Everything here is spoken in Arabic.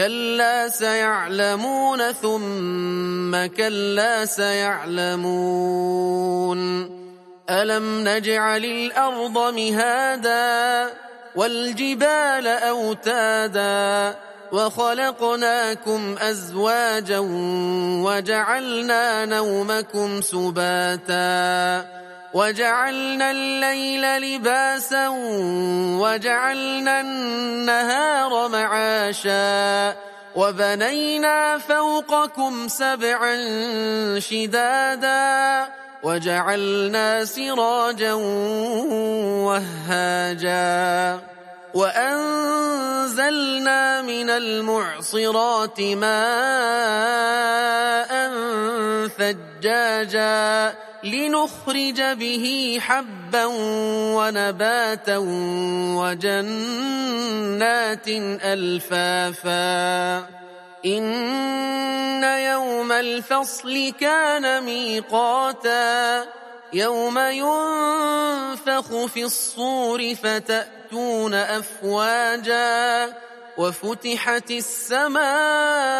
كلا سيعلمون ثم كلا سيعلمون ألم نجعل الأرض مهادا والجبال أوتادا وخلقناكم أزواجا وجعلنا نومكم سباتا وجعلنا الليل لباسا وجعلنا النهار معاشا وبنينا فوقكم سبعا شدادا وجعلنا سراجا وهاجا وأنزلنا من المعصرات ماء ثجاجا لنخرج به حبا ونباتا وجنات ألفافا. إن يوم الفصل كان ميقاتا. يوم ينفخ في الصور فتأتون أفواجا. وفتحت السماء